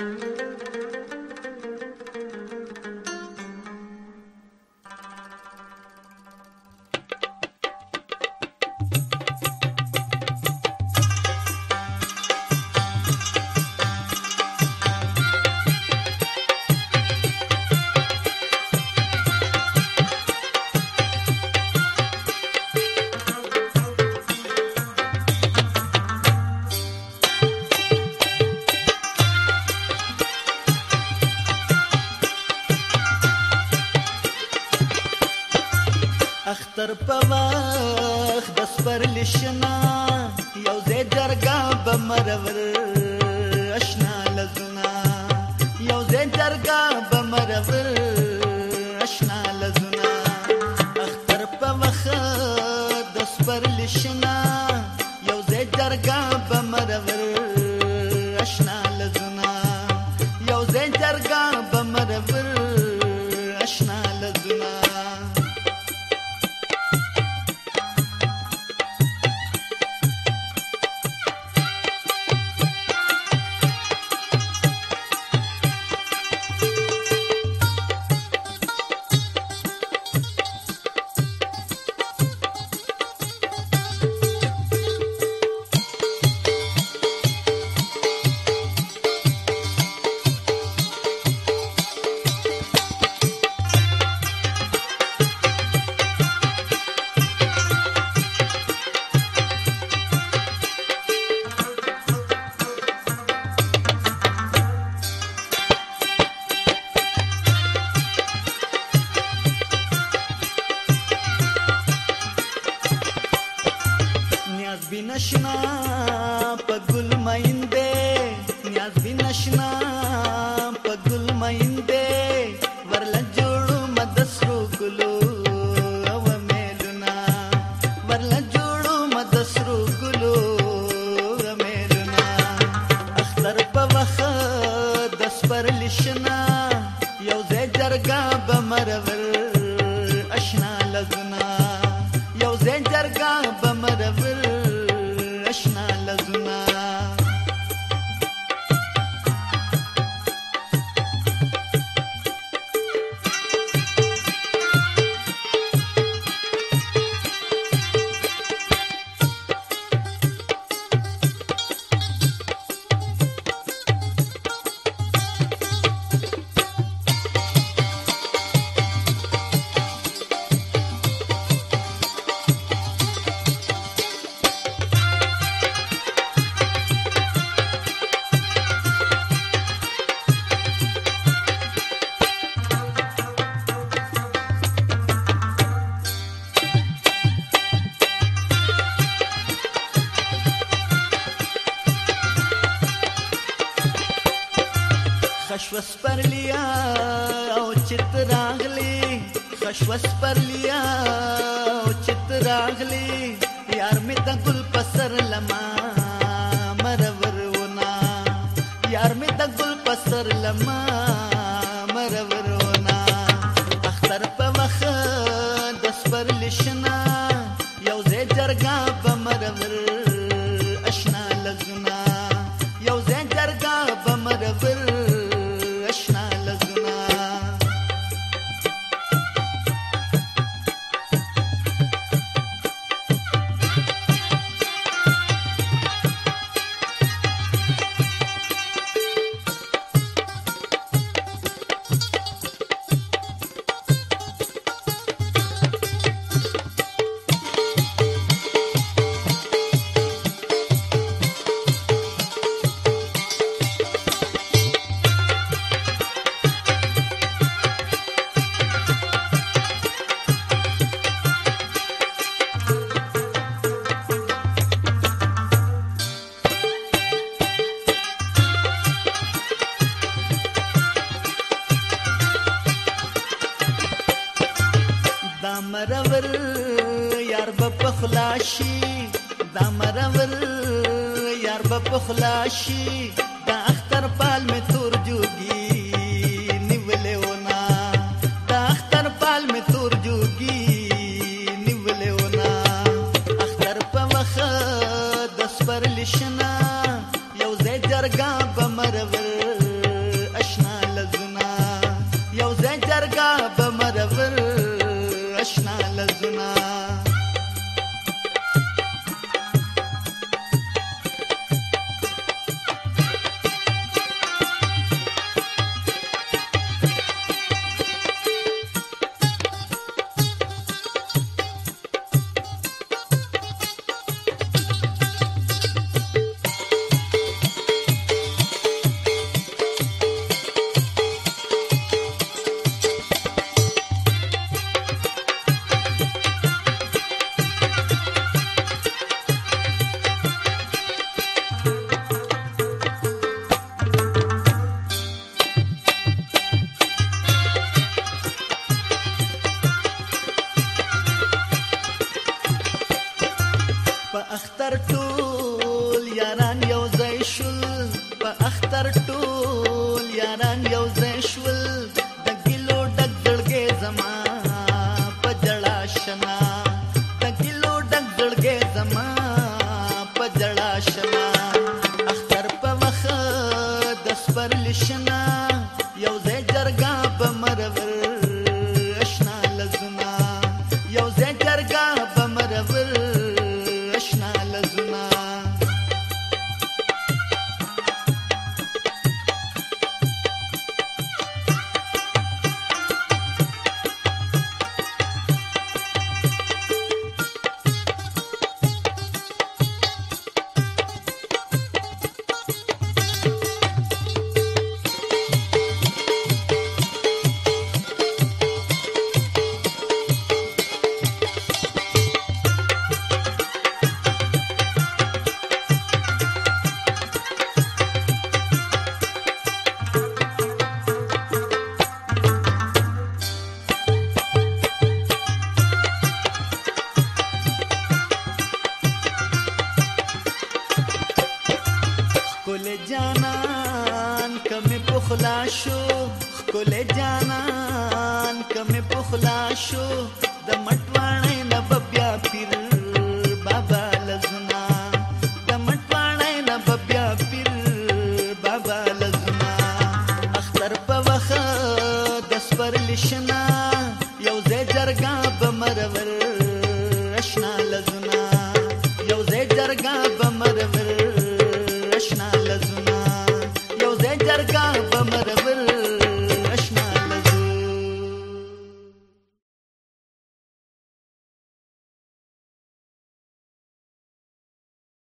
Thank you. اختر په وخت د سپرلی شنا یو ځای درګا به مرور اشنا لزنا یو ځای درګا به مرور اشنا لزنا اختر په وخت د سپرلی شنا پر لښنا یو ځای جرګه بمرور آشنا لګنا خشوس پر لیا او چت راغلی خشوس پر لیا او چت راغلی یار می د ګل پسر لما مرور ونا یار می د ګل پسر لما مرور ونا اختر په مخ د سپر لشنا مرور یار به پخلاشي دا مرور یار به پخلاشي دا اختر پال می تور جوړي نیولې ونا دا اختر پال می تور جوړي Krishna اخترت پخلا شو خپل جانان کمه پخلا شو د مټوانه نه بیا پیر بابا لزنا د مټوانه نه بیا پیر بابا لزنا اختر په وخه د سپر لشنا یو زې جرګا په مرور اشنا لزنا یو زې جرګا په مرور